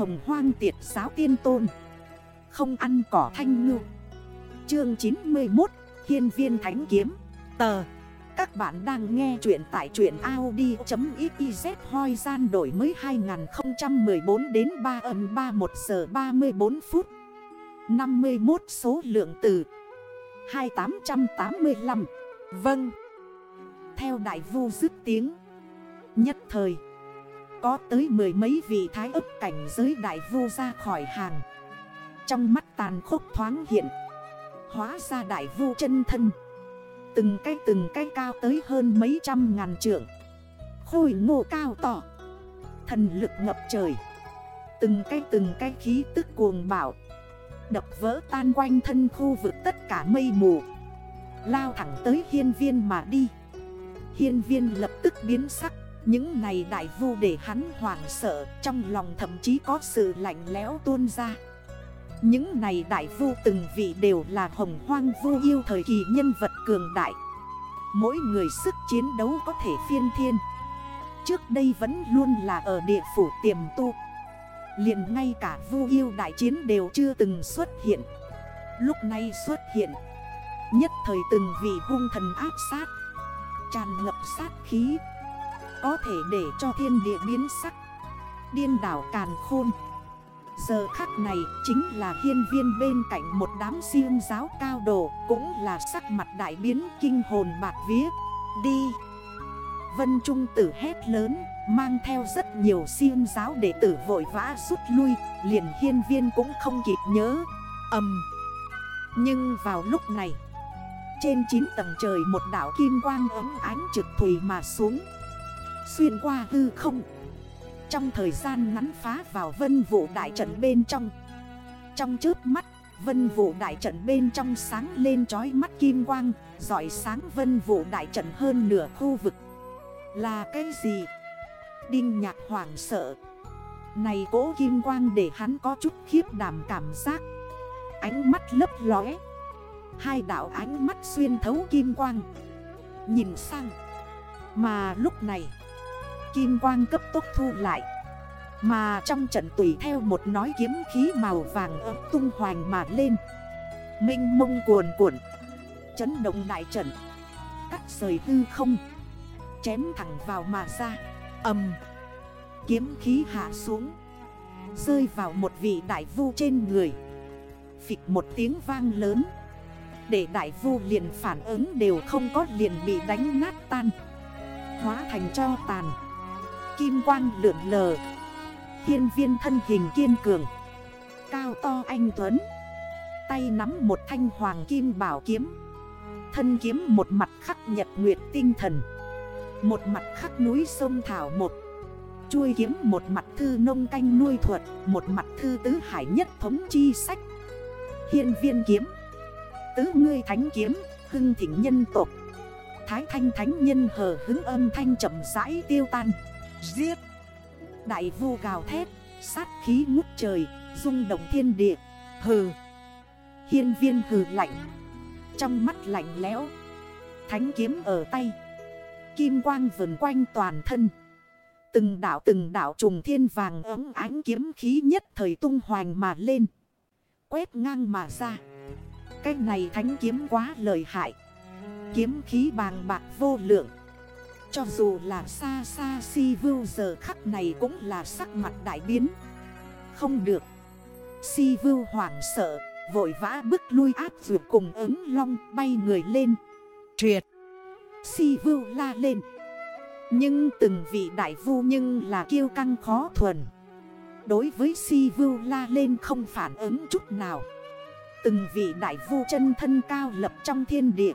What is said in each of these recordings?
hồng hoang tiệt giáo tiên tôn. Không ăn cỏ thanh ngư. Chương 91 Hiên viên thánh kiếm. Tờ. Các bạn đang nghe chuyện tại chuyện Audi.xyz hoi gian đổi mới 2014 đến 3 âm 31 giờ 34 phút. 51 số lượng từ 2885 Vâng. Theo đại vu dứt tiếng. Nhất thời có tới mười mấy vị thái ấp cảnh giới đại vu ra khỏi hàng. Trong mắt tàn khốc thoáng hiện, Hóa ra đại vu chân thân. Từng cái từng cái cao tới hơn mấy trăm ngàn trượng. Khôi ngô cao tỏ Thần lực ngập trời. Từng cái từng cái khí tức cuồng bạo. Đập vỡ tan quanh thân khu vực tất cả mây mù. Lao thẳng tới hiên viên mà đi. Hiên viên lập tức biến sắc. Những này đại vu để hắn hoảng sợ, Trong lòng thậm chí có sự lạnh lẽo tuôn ra. Những này đại vu từng vị đều là hồng hoang vu yêu thời kỳ nhân vật cường đại. Mỗi người sức chiến đấu có thể phiên thiên. Trước đây vẫn luôn là ở địa phủ tiềm tu. Liền ngay cả vu yêu đại chiến đều chưa từng xuất hiện. Lúc này xuất hiện, Nhất thời từng vị hung thần áp sát, Tràn ngập sát khí. Có thể để cho thiên địa biến sắc. Điên đảo càn khôn. Giờ khắc này chính là hiên viên bên cạnh một đám siêu giáo cao độ, Cũng là sắc mặt đại biến kinh hồn bạc vía. Đi. Vân Trung tử hét lớn, Mang theo rất nhiều siêu giáo đệ tử vội vã rút lui, Liền hiên viên cũng không kịp nhớ. Âm Nhưng vào lúc này, Trên 9 tầng trời một đảo kim quang ấm ánh trực thủy mà xuống. Xuyên qua hư không. Trong thời gian ngắn phá vào vân vụ đại trận bên trong. Trong trước mắt, Vân vụ đại trận bên trong sáng lên trói mắt kim quang, Giỏi sáng vân vụ đại trận hơn nửa khu vực. Là cái gì? Đinh nhạc hoảng sợ. Này cố kim quang để hắn có chút khiếp đảm cảm giác. Ánh mắt lấp lóe. Hai đảo ánh mắt xuyên thấu kim quang. Nhìn sang. Mà lúc này Kim quang cấp tốc thu lại. Mà trong trận tùy theo một nói kiếm khí màu vàng ấm tung hoành mà lên. Minh mông cuồn cuộn, Chấn động đại trận. Cắt rời hư không, Chém thẳng vào mà ra. Âm Kiếm khí hạ xuống. Rơi vào một vị đại vu trên người. Phịch một tiếng vang lớn. Để đại vu liền phản ứng đều không có liền bị đánh nát tan. Hóa thành cho tàn. Kim quang lượn lờ. Hiên viên thân hình kiên cường. Cao to anh Tuấn. Tay nắm một thanh hoàng kim bảo kiếm. Thân kiếm một mặt khắc nhật nguyệt tinh thần. Một mặt khắc núi sông Thảo một. Chuôi kiếm một mặt thư nông canh nuôi thuật, Một mặt thư tứ hải nhất thống chi sách. Hiên viên kiếm. Tứ ngươi thánh kiếm, Hưng thỉnh nhân tộc. Thái thanh thánh nhân hờ hứng âm thanh chậm rãi tiêu tan. Giết. Đại vu gào thét, Sát khí ngút trời, Rung động thiên địa. Hừ. Hiên viên hừ lạnh. Trong mắt lạnh lẽo, Thánh kiếm ở tay. Kim quang vần quanh toàn thân. Từng đảo từng đảo trùng thiên vàng ấm ánh kiếm khí nhất thời tung hoành mà lên. Quét ngang mà ra. Cái này thánh kiếm quá lợi hại. Kiếm khí bàng bạc vô lượng. Cho dù là xa xa si vưu, giờ khắc này cũng là sắc mặt đại biến. Không được. Si vưu hoảng sợ, Vội vã bước lui áp dược cùng ứng long bay người lên. Triệt Si vưu la lên. Nhưng từng vị đại vu nhưng là kiêu căng khó thuần. Đối với si vưu la lên không phản ứng chút nào. Từng vị đại vu chân thân cao lập trong thiên địa.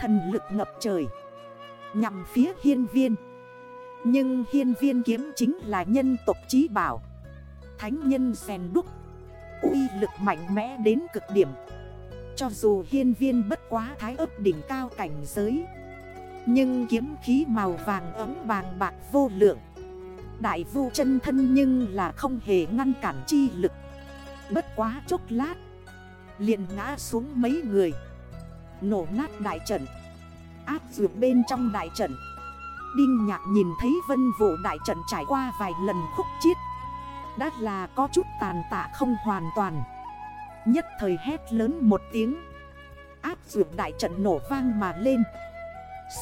Thần lực ngập trời. Nhằm phía hiên viên. Nhưng hiên viên kiếm chính là nhân tộc trí bảo. Thánh nhân xèn đúc. Uy lực mạnh mẽ đến cực điểm. Cho dù hiên viên bất quá thái ấp đỉnh cao cảnh giới, nhưng kiếm khí màu vàng ấm vàng bạc vô lượng. Đại vu chân thân nhưng là không hề ngăn cản chi lực. Bất quá chốc lát, liền ngã xuống mấy người. Nổ nát đại trận. Áp dược bên trong đại trận. Đinh nhạc nhìn thấy vân vụ đại trận trải qua vài lần khúc chiết, Đã là có chút tàn tạ không hoàn toàn. Nhất thời hét lớn một tiếng, Áp dược đại trận nổ vang mà lên.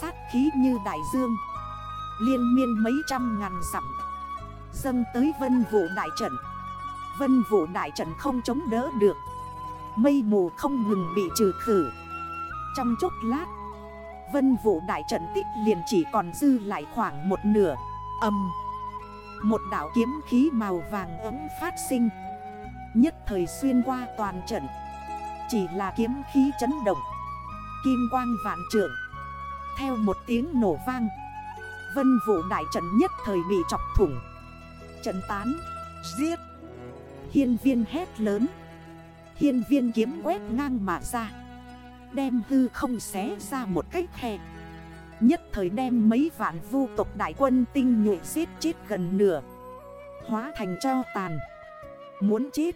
Sát khí như đại dương, Liên miên mấy trăm ngàn dặm, Dâng tới vân vụ đại trận. Vân vụ đại trận không chống đỡ được, Mây mù không ngừng bị trừ khử. Trong chốc lát Vân vụ đại trận tích liền chỉ còn dư lại khoảng một nửa. Âm. Một đảo kiếm khí màu vàng ấm phát sinh. Nhất thời xuyên qua toàn trận. Chỉ là kiếm khí chấn động. Kim quang vạn trượng. Theo một tiếng nổ vang. Vân vụ đại trận nhất thời bị chọc thủng. Trận tán. Giết. Hiên viên hét lớn. Hiên viên kiếm quét ngang mà ra. Đem hư không xé ra một cách khe. Nhất thời đem mấy vạn vu tộc đại quân tinh nhuệ giết chết gần nửa. Hóa thành cho tàn. Muốn chết.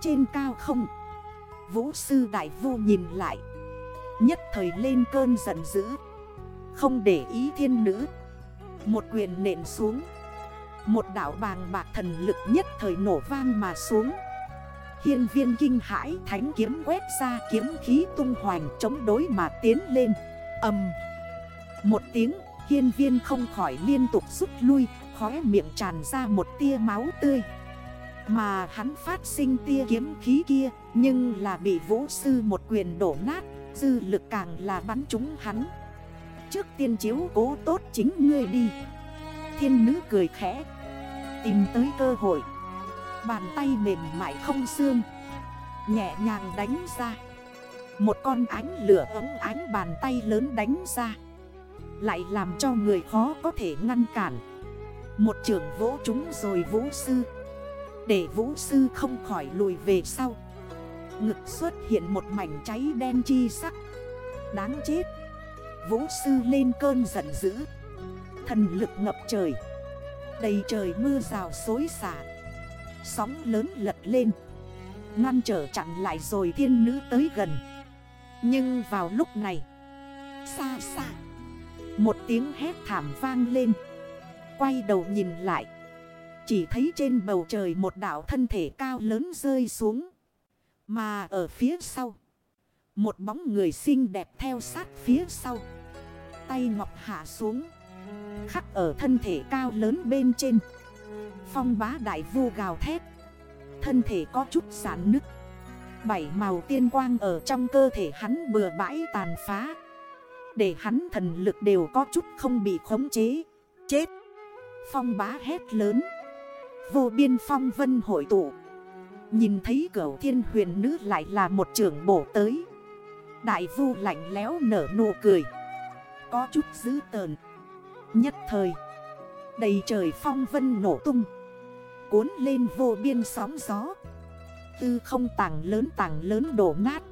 Trên cao không. Vũ sư đại vu nhìn lại. Nhất thời lên cơn giận dữ. Không để ý thiên nữ. Một quyền nện xuống. Một đảo bàng bạc thần lực nhất thời nổ vang mà xuống. Hiên viên kinh hãi, thánh kiếm quét ra, kiếm khí tung hoành, chống đối mà tiến lên. Âm Một tiếng, hiên viên không khỏi liên tục rút lui, Khóe miệng tràn ra một tia máu tươi. Mà hắn phát sinh tia kiếm khí kia, Nhưng là bị vũ sư một quyền đổ nát, Dư lực càng là bắn trúng hắn. Trước tiên chiếu cố tốt chính ngươi đi. Thiên nữ cười khẽ, Tìm tới cơ hội. Bàn tay mềm mại không xương. Nhẹ nhàng đánh ra. Một con ánh lửa ấm ánh bàn tay lớn đánh ra. Lại làm cho người khó có thể ngăn cản. Một trường vỗ chúng rồi vũ sư. Để vũ sư không khỏi lùi về sau. Ngực xuất hiện một mảnh cháy đen chi sắc. Đáng chết. Vũ sư lên cơn giận dữ. Thần lực ngập trời. Đầy trời mưa rào xối xả. Sóng lớn lật lên. Ngăn trở chặn lại rồi thiên nữ tới gần. Nhưng vào lúc này, Xa xa, Một tiếng hét thảm vang lên. Quay đầu nhìn lại, Chỉ thấy trên bầu trời một đảo thân thể cao lớn rơi xuống. Mà ở phía sau, Một bóng người xinh đẹp theo sát phía sau. Tay ngọc hạ xuống, Khắc ở thân thể cao lớn bên trên. Phong bá đại vu gào thét. Thân thể có chút sản nứt. Bảy màu tiên quang ở trong cơ thể hắn bừa bãi tàn phá. Để hắn thần lực đều có chút không bị khống chế. Chết. Phong bá hét lớn. Vô biên phong vân hội tụ. Nhìn thấy cửu thiên huyền nữ lại là một trưởng bổ tới. Đại vu lạnh léo nở nụ cười. Có chút dữ tờn Nhất thời, Đầy trời phong vân nổ tung. Cuốn lên vô biên sóng gió. Tư không tảng lớn tảng lớn đổ nát.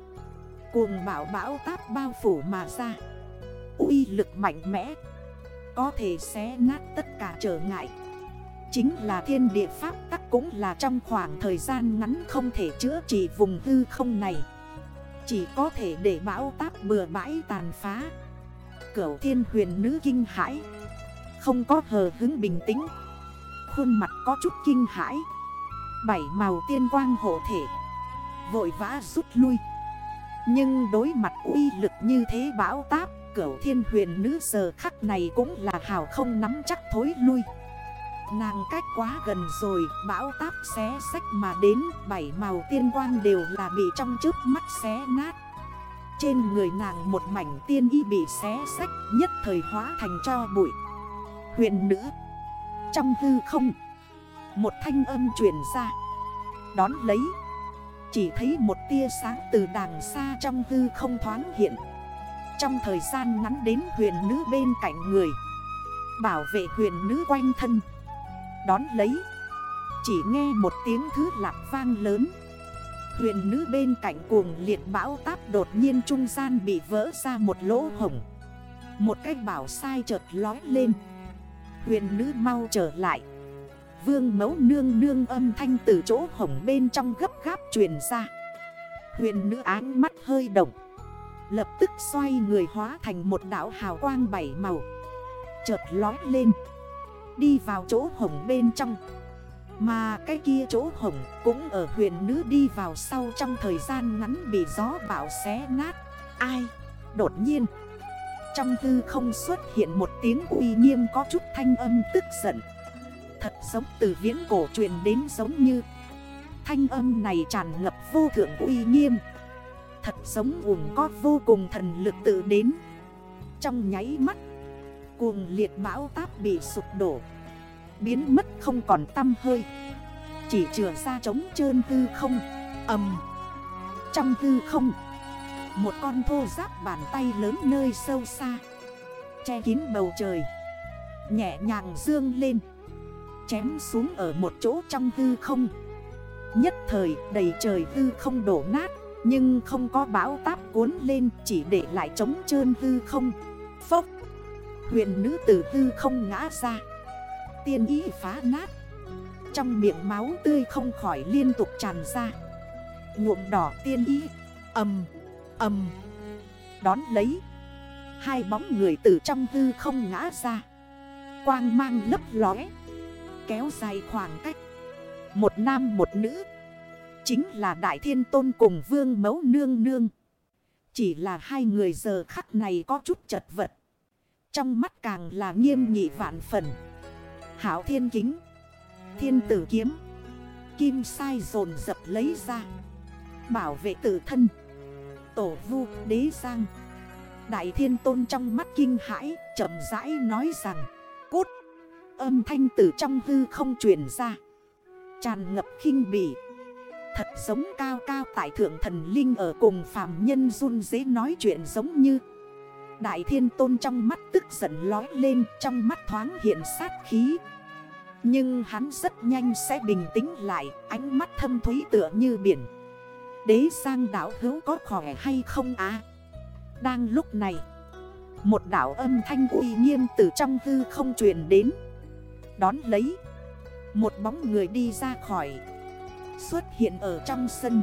Cuồng bão bão táp bao phủ mà ra. Uy lực mạnh mẽ. Có thể xé nát tất cả trở ngại. Chính là thiên địa pháp tắc cũng là trong khoảng thời gian ngắn không thể chữa trị vùng hư không này. Chỉ có thể để bão táp bừa bãi tàn phá. Cửu thiên huyền nữ kinh hãi. Không có hờ hứng bình tĩnh. Khuôn mặt có chút kinh hãi. Bảy màu tiên quang hộ thể. Vội vã rút lui. Nhưng đối mặt uy lực như thế bão táp, Cửu thiên huyền nữ giờ khắc này cũng là hào không nắm chắc thối lui. Nàng cách quá gần rồi, Bão táp xé sách mà đến, Bảy màu tiên quang đều là bị trong trước mắt xé nát. Trên người nàng một mảnh tiên y bị xé sách Nhất thời hóa thành cho bụi. Huyền nữ trong hư không. Một thanh âm truyền ra. Đón lấy. Chỉ thấy một tia sáng từ đàng xa trong hư không thoáng hiện. Trong thời gian ngắn đến huyền nữ bên cạnh người. Bảo vệ huyền nữ quanh thân. Đón lấy. Chỉ nghe một tiếng thứ lạc vang lớn. Huyền nữ bên cạnh cuồng liệt bão táp đột nhiên trung gian bị vỡ ra một lỗ hổng. Một cách bảo sai chợt lói lên. Huyền nữ mau trở lại. Vương mẫu nương nương âm thanh từ chỗ hổng bên trong gấp gáp truyền ra. Huyền nữ áng mắt hơi động. Lập tức xoay người hóa thành một đảo hào quang bảy màu. Chợt lói lên. Đi vào chỗ hổng bên trong. Mà cái kia chỗ hổng cũng ở huyền nữ đi vào sau trong thời gian ngắn bị gió bão xé nát. Ai? Đột nhiên. Trong tư không xuất hiện một tiếng uy nghiêm có chút thanh âm tức giận. Thật giống từ viễn cổ truyền đến giống như. Thanh âm này tràn ngập vô thượng uy nghiêm. Thật giống vùng có vô cùng thần lực tự đến. Trong nháy mắt, Cuồng liệt bão táp bị sụp đổ. Biến mất không còn tâm hơi. Chỉ trừa ra trống trơn hư không Âm Trong hư không một con thô giáp bàn tay lớn nơi sâu xa. Che kín bầu trời. Nhẹ nhàng dương lên. Chém xuống ở một chỗ trong hư không. Nhất thời đầy trời hư không đổ nát, Nhưng không có bão táp cuốn lên, Chỉ để lại trống trơn hư không. Phốc! Huyền nữ tử hư không ngã ra. Tiên ý phá nát. Trong miệng máu tươi không khỏi liên tục tràn ra. Nhuộm đỏ tiên ý. Âm! Ầm. Đón lấy, Hai bóng người từ trong hư không ngã ra. Quang mang lấp lóe, Kéo dài khoảng cách. Một nam một nữ, Chính là Đại Thiên Tôn cùng Vương Mấu Nương Nương. Chỉ là hai người giờ khắc này có chút chật vật. Trong mắt càng là nghiêm nghị vạn phần. Hảo thiên kính, Thiên tử kiếm, Kim sai dồn dập lấy ra, Bảo vệ tự thân. Tổ vu đế giang. Đại thiên tôn trong mắt kinh hãi, chậm rãi nói rằng, Cút! Âm thanh từ trong hư không truyền ra. Tràn ngập khinh bỉ. Thật giống cao cao tại thượng thần linh ở cùng phàm nhân run dế nói chuyện giống như. Đại thiên tôn trong mắt tức giận lói lên, Trong mắt thoáng hiện sát khí. Nhưng hắn rất nhanh sẽ bình tĩnh lại, Ánh mắt thâm thúy tựa như biển. Đế sang đảo hữu có khỏe hay không à Đang lúc này, Một đảo âm thanh uy nghiêm từ trong hư không truyền đến. Đón lấy, Một bóng người đi ra khỏi, Xuất hiện ở trong sân.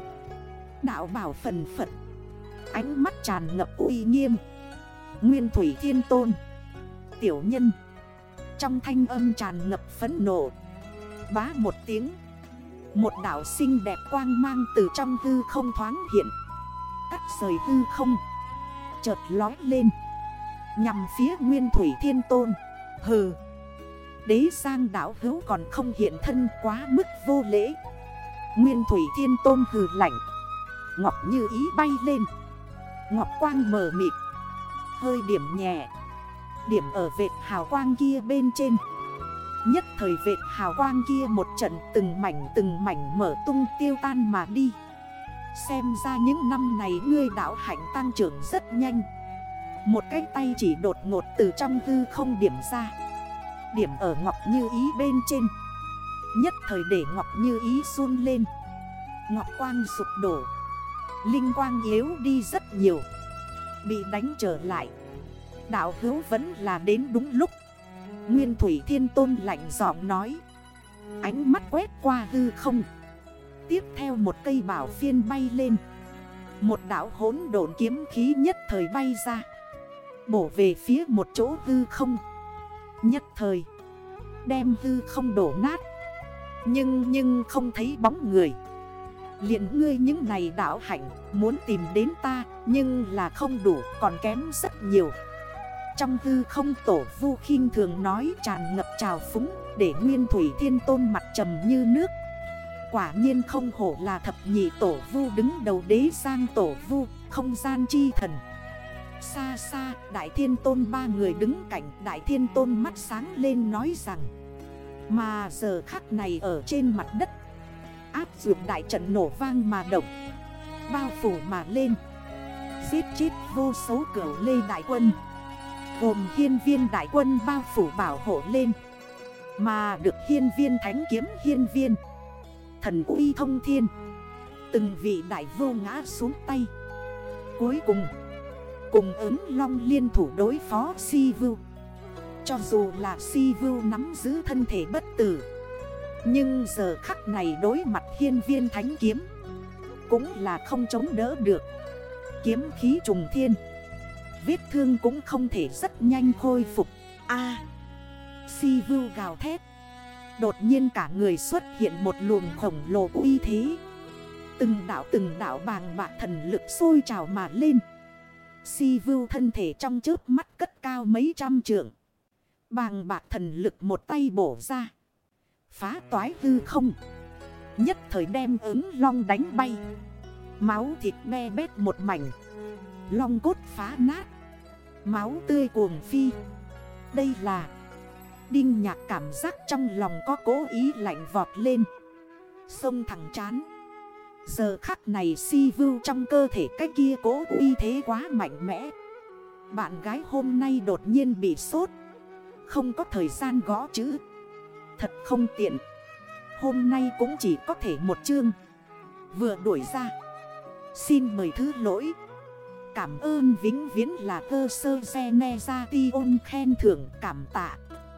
Đạo bảo phần phật, Ánh mắt tràn ngập uy nghiêm. Nguyên thủy thiên tôn, Tiểu nhân, Trong thanh âm tràn ngập phấn nộ, Bá một tiếng. Một đảo xinh đẹp quang mang từ trong hư không thoáng hiện. Cắt rời hư không. Chợt lói lên. Nhằm phía Nguyên Thủy Thiên Tôn. Hừ. Đế sang đảo hữu còn không hiện thân quá mức vô lễ. Nguyên Thủy Thiên Tôn hừ lạnh. Ngọc như ý bay lên. Ngọc quang mờ mịt. Hơi điểm nhẹ. Điểm ở vệt hào quang kia bên trên. Nhất thời vệt hào quang kia một trận từng mảnh từng mảnh mở tung tiêu tan mà đi. Xem ra những năm này ngươi đạo hạnh tăng trưởng rất nhanh. Một cái tay chỉ đột ngột từ trong hư không điểm ra. Điểm ở Ngọc Như Ý bên trên. Nhất thời để Ngọc Như Ý xuân lên. Ngọc Quang sụp đổ. Linh Quang yếu đi rất nhiều. Bị đánh trở lại. Đạo hữu vẫn là đến đúng lúc. Nguyên Thủy Thiên Tôn lạnh giọng nói. Ánh mắt quét qua hư không. Tiếp theo một cây bảo phiên bay lên. Một đảo hốn độn kiếm khí nhất thời bay ra. Bổ về phía một chỗ hư không. Nhất thời, Đem hư không đổ nát. Nhưng nhưng không thấy bóng người. Liền ngươi những này đảo hạnh Muốn tìm đến ta, Nhưng là không đủ, còn kém rất nhiều. Trong tư không tổ vu khinh thường nói tràn ngập trào phúng Để nguyên thủy thiên tôn mặt trầm như nước. Quả nhiên không hổ là thập nhị tổ vu đứng đầu đế sang tổ vu, Không gian chi thần. Xa xa, đại thiên tôn ba người đứng cạnh, Đại thiên tôn mắt sáng lên nói rằng, Mà giờ khắc này ở trên mặt đất, Áp dụng đại trận nổ vang mà động, Bao phủ mà lên, Giết chết vô số cửa lê đại quân. Gồm hiên viên đại quân bao phủ bảo hộ lên, Mà được hiên viên thánh kiếm hiên viên, Thần uy thông thiên. Từng vị đại vô ngã xuống tay. Cuối cùng Cùng ứng long liên thủ đối phó si vưu. Cho dù là si vưu nắm giữ thân thể bất tử, Nhưng giờ khắc này đối mặt hiên viên thánh kiếm, Cũng là không chống đỡ được. Kiếm khí trùng thiên. Vết thương cũng không thể rất nhanh khôi phục. A. Si vưu gào thét. Đột nhiên cả người xuất hiện một luồng khổng lồ uy thế. Từng đảo từng đảo bàng bạc thần lực sôi trào mà lên. Si vưu thân thể trong chớp mắt cất cao mấy trăm trượng. Bàng bạc thần lực một tay bổ ra. Phá toái hư không. Nhất thời đem ứng long đánh bay. Máu thịt me bét một mảnh. Long cốt phá nát. Máu tươi cuồng phi. Đây là Đinh nhạc cảm giác trong lòng có cố ý lạnh vọt lên. Sông thẳng chán. Giờ khắc này si vưu trong cơ thể cái kia cố uy thế quá mạnh mẽ. Bạn gái hôm nay đột nhiên bị sốt. Không có thời gian gõ chữ. Thật không tiện. Hôm nay cũng chỉ có thể một chương. Vừa đuổi ra. Xin mời thứ lỗi. Cảm ơn vĩnh viễn là cơ sơ xe ne ra ti ôn khen thưởng cảm tạ.